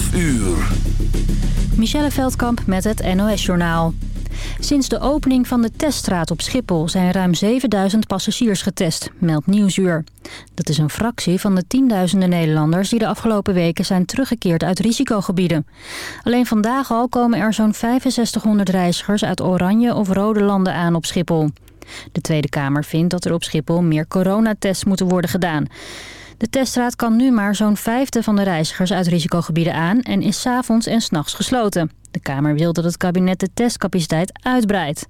12 uur. Michelle Veldkamp met het NOS-journaal. Sinds de opening van de teststraat op Schiphol zijn ruim 7000 passagiers getest, meldt Nieuwsuur. Dat is een fractie van de tienduizenden Nederlanders die de afgelopen weken zijn teruggekeerd uit risicogebieden. Alleen vandaag al komen er zo'n 6500 reizigers uit oranje of rode landen aan op Schiphol. De Tweede Kamer vindt dat er op Schiphol meer coronatests moeten worden gedaan. De teststraat kan nu maar zo'n vijfde van de reizigers uit risicogebieden aan... en is s'avonds en s'nachts gesloten. De Kamer wil dat het kabinet de testcapaciteit uitbreidt.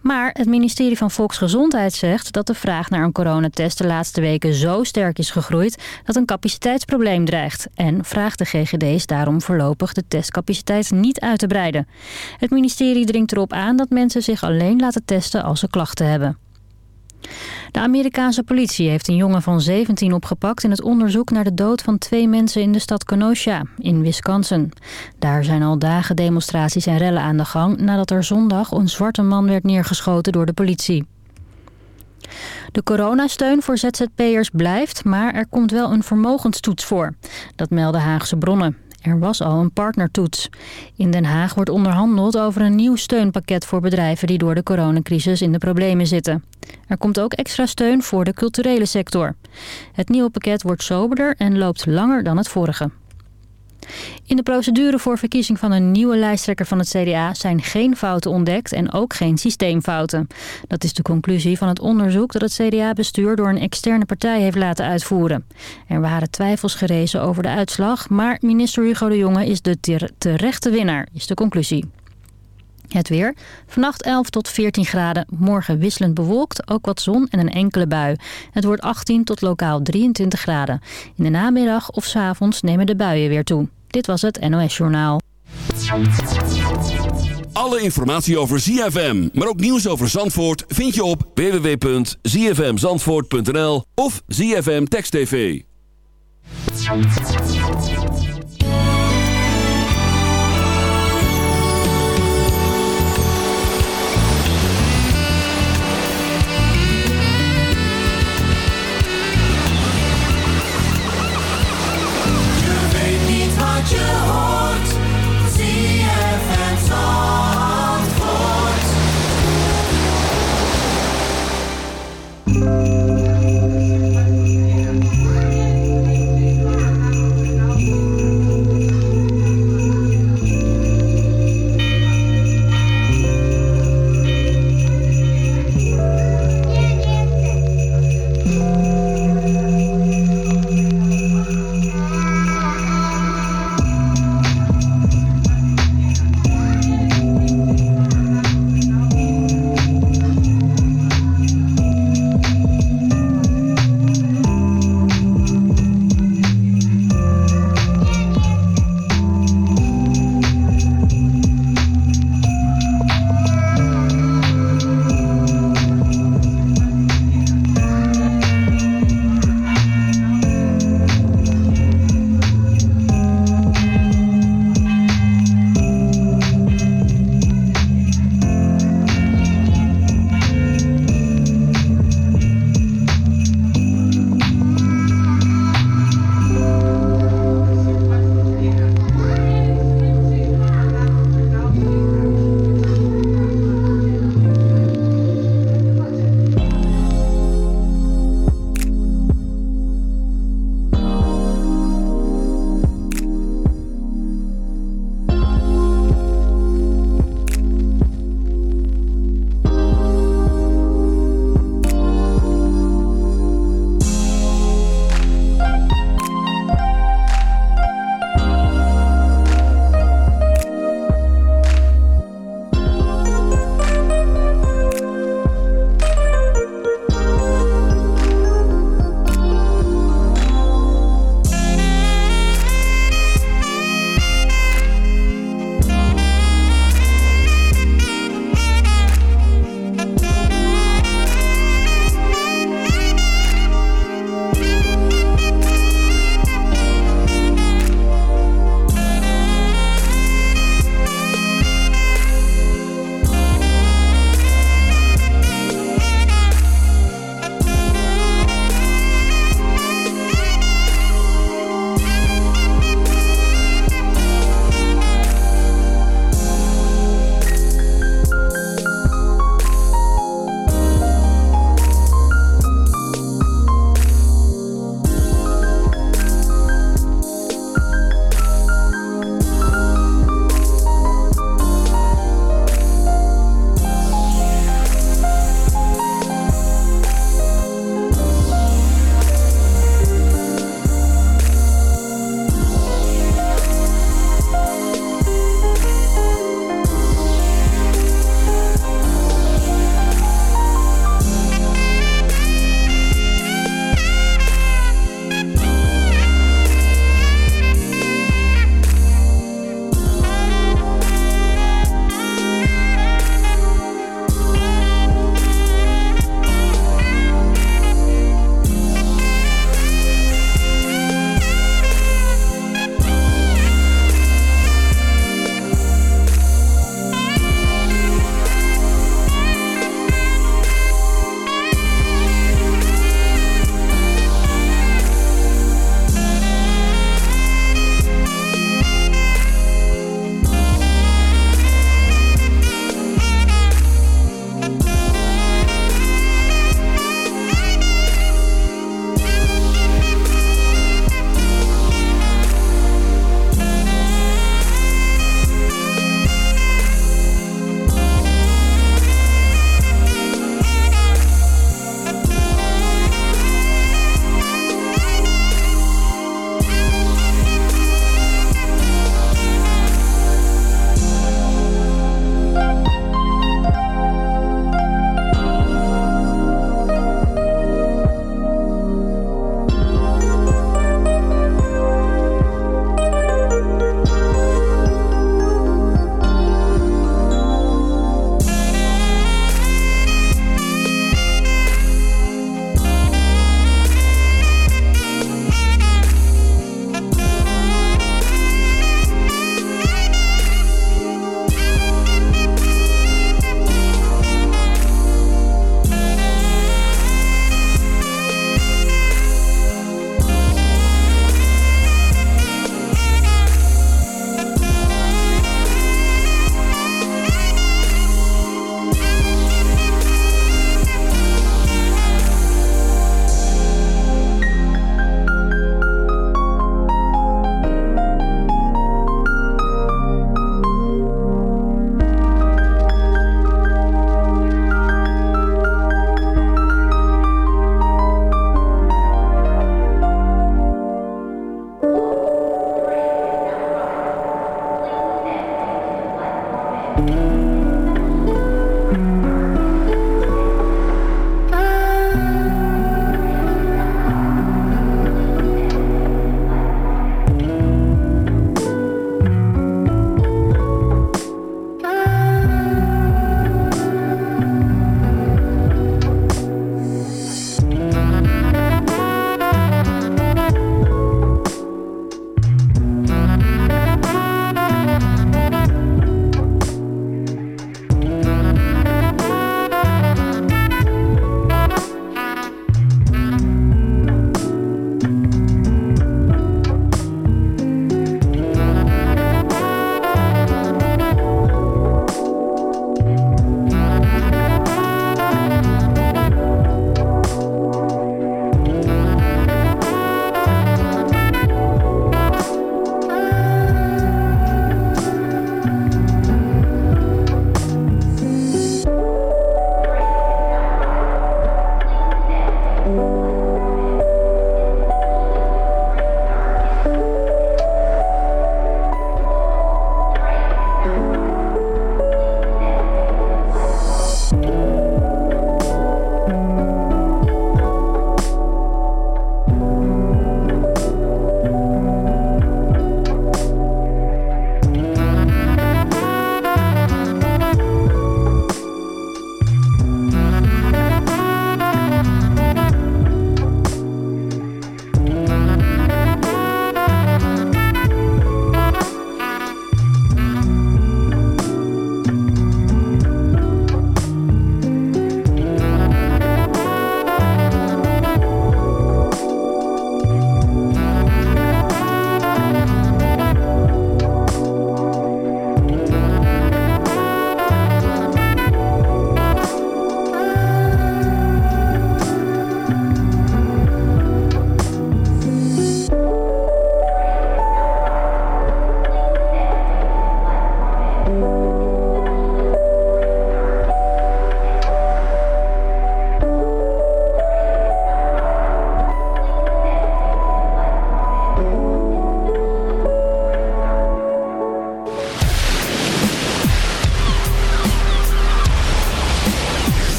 Maar het ministerie van Volksgezondheid zegt dat de vraag naar een coronatest de laatste weken zo sterk is gegroeid dat een capaciteitsprobleem dreigt. En vraagt de GGD's daarom voorlopig de testcapaciteit niet uit te breiden. Het ministerie dringt erop aan dat mensen zich alleen laten testen als ze klachten hebben. De Amerikaanse politie heeft een jongen van 17 opgepakt... in het onderzoek naar de dood van twee mensen in de stad Kenosha, in Wisconsin. Daar zijn al dagen demonstraties en rellen aan de gang... nadat er zondag een zwarte man werd neergeschoten door de politie. De coronasteun voor ZZP'ers blijft, maar er komt wel een vermogenstoets voor. Dat melden Haagse bronnen. Er was al een partnertoets. In Den Haag wordt onderhandeld over een nieuw steunpakket voor bedrijven die door de coronacrisis in de problemen zitten. Er komt ook extra steun voor de culturele sector. Het nieuwe pakket wordt soberder en loopt langer dan het vorige. In de procedure voor verkiezing van een nieuwe lijsttrekker van het CDA zijn geen fouten ontdekt en ook geen systeemfouten. Dat is de conclusie van het onderzoek dat het CDA-bestuur door een externe partij heeft laten uitvoeren. Er waren twijfels gerezen over de uitslag, maar minister Hugo de Jonge is de terechte winnaar, is de conclusie. Het weer. Vannacht 11 tot 14 graden. Morgen wisselend bewolkt, ook wat zon en een enkele bui. Het wordt 18 tot lokaal 23 graden. In de namiddag of s avonds nemen de buien weer toe. Dit was het NOS Journaal. Alle informatie over ZFM, maar ook nieuws over Zandvoort... vind je op www.zfmzandvoort.nl of ZFM Text TV.